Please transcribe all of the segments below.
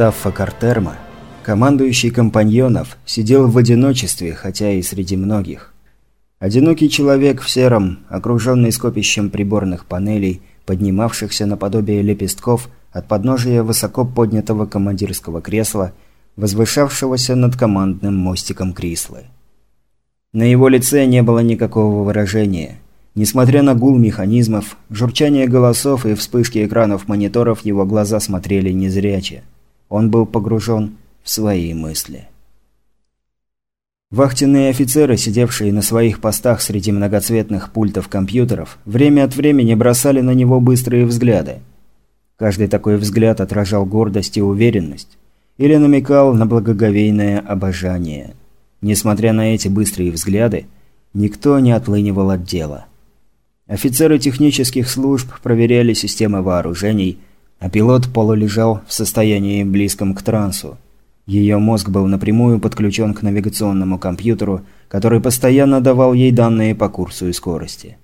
Стаффа Картерма, командующий компаньонов, сидел в одиночестве, хотя и среди многих. Одинокий человек в сером, окруженный скопищем приборных панелей, поднимавшихся наподобие лепестков от подножия высоко поднятого командирского кресла, возвышавшегося над командным мостиком Крислы. На его лице не было никакого выражения. Несмотря на гул механизмов, журчание голосов и вспышки экранов мониторов, его глаза смотрели незряче. Он был погружен в свои мысли. Вахтенные офицеры, сидевшие на своих постах среди многоцветных пультов компьютеров, время от времени бросали на него быстрые взгляды. Каждый такой взгляд отражал гордость и уверенность, или намекал на благоговейное обожание. Несмотря на эти быстрые взгляды, никто не отлынивал от дела. Офицеры технических служб проверяли системы вооружений, а пилот полулежал в состоянии близком к трансу. Ее мозг был напрямую подключен к навигационному компьютеру, который постоянно давал ей данные по курсу и скорости.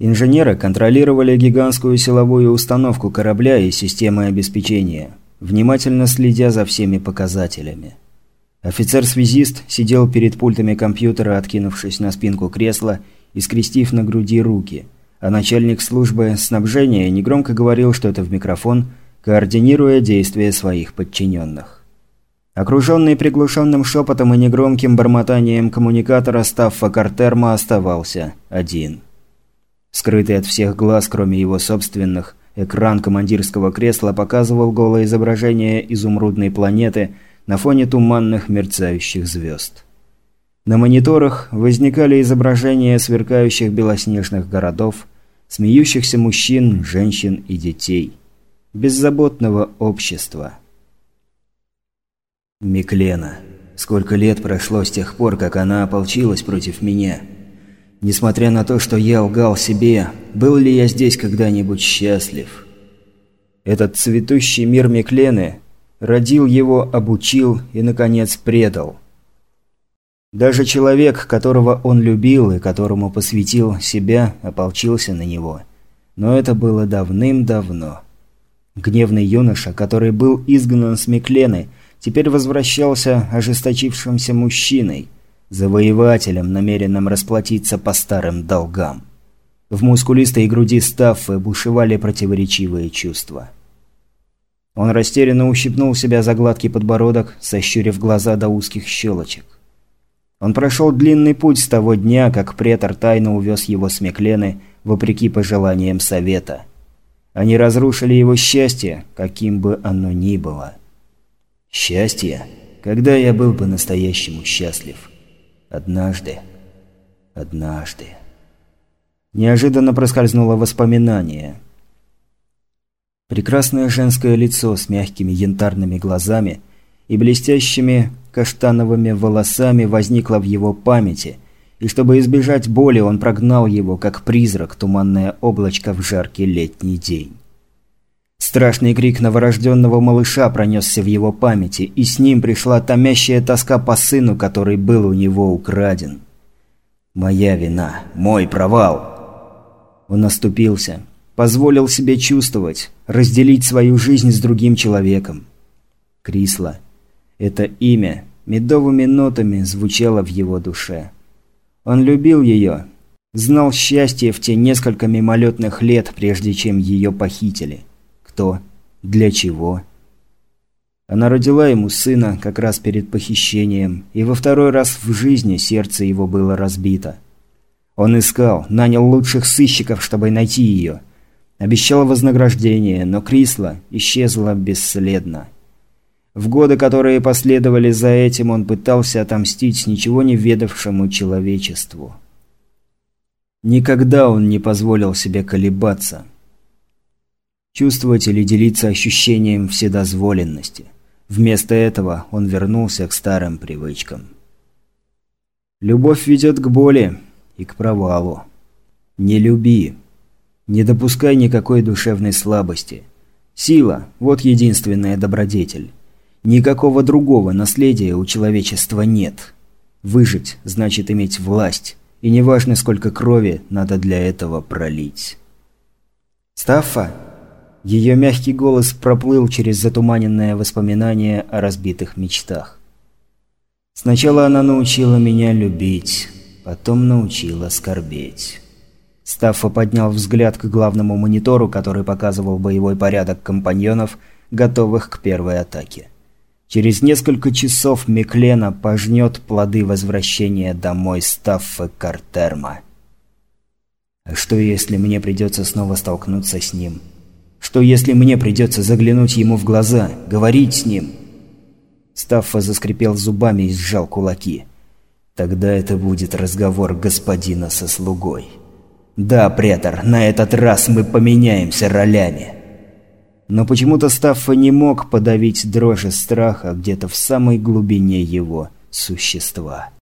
Инженеры контролировали гигантскую силовую установку корабля и системы обеспечения, внимательно следя за всеми показателями. Офицер-связист сидел перед пультами компьютера, откинувшись на спинку кресла и скрестив на груди руки, а начальник службы снабжения негромко говорил что-то в микрофон, координируя действия своих подчиненных. Окруженный приглушенным шепотом и негромким бормотанием коммуникатора Стаффа Картерма оставался один. Скрытый от всех глаз, кроме его собственных, экран командирского кресла показывал голое изображение изумрудной планеты на фоне туманных мерцающих звезд. На мониторах возникали изображения сверкающих белоснежных городов, смеющихся мужчин, женщин и детей. Беззаботного общества – Миклена. Сколько лет прошло с тех пор, как она ополчилась против меня. Несмотря на то, что я лгал себе, был ли я здесь когда-нибудь счастлив? Этот цветущий мир Миклены родил его, обучил и, наконец, предал. Даже человек, которого он любил и которому посвятил себя, ополчился на него. Но это было давным-давно. Гневный юноша, который был изгнан с Миклены – теперь возвращался ожесточившимся мужчиной, завоевателем, намеренным расплатиться по старым долгам. В мускулистой груди Стаффы бушевали противоречивые чувства. Он растерянно ущипнул себя за гладкий подбородок, сощурив глаза до узких щелочек. Он прошел длинный путь с того дня, как претор тайно увез его с Меклены, вопреки пожеланиям совета. Они разрушили его счастье, каким бы оно ни было. Счастье? Когда я был по-настоящему счастлив? Однажды. Однажды. Неожиданно проскользнуло воспоминание. Прекрасное женское лицо с мягкими янтарными глазами и блестящими каштановыми волосами возникло в его памяти, и чтобы избежать боли, он прогнал его, как призрак, туманное облачко в жаркий летний день. Страшный крик новорожденного малыша пронесся в его памяти, и с ним пришла томящая тоска по сыну, который был у него украден. «Моя вина, мой провал!» Он оступился, позволил себе чувствовать, разделить свою жизнь с другим человеком. Крисла. Это имя медовыми нотами звучало в его душе. Он любил ее, знал счастье в те несколько мимолетных лет, прежде чем ее похитили. Кто? Для чего? Она родила ему сына как раз перед похищением, и во второй раз в жизни сердце его было разбито. Он искал, нанял лучших сыщиков, чтобы найти ее. Обещал вознаграждение, но Крисла исчезла бесследно. В годы, которые последовали за этим, он пытался отомстить ничего не ведавшему человечеству. Никогда он не позволил себе колебаться – чувствовать или делиться ощущением вседозволенности. Вместо этого он вернулся к старым привычкам. Любовь ведет к боли и к провалу. Не люби. Не допускай никакой душевной слабости. Сила – вот единственная добродетель. Никакого другого наследия у человечества нет. Выжить – значит иметь власть, и неважно, сколько крови надо для этого пролить. «Стаффа!» Ее мягкий голос проплыл через затуманенное воспоминание о разбитых мечтах. Сначала она научила меня любить, потом научила скорбеть. Стаффа поднял взгляд к главному монитору, который показывал боевой порядок компаньонов, готовых к первой атаке. Через несколько часов Миклена пожнет плоды возвращения домой Стаффа Картерма. А что если мне придется снова столкнуться с ним? Что если мне придется заглянуть ему в глаза, говорить с ним? Стаффа заскрипел зубами и сжал кулаки. Тогда это будет разговор господина со слугой. «Да, претор, на этот раз мы поменяемся ролями». Но почему-то Стаффа не мог подавить дрожи страха где-то в самой глубине его существа.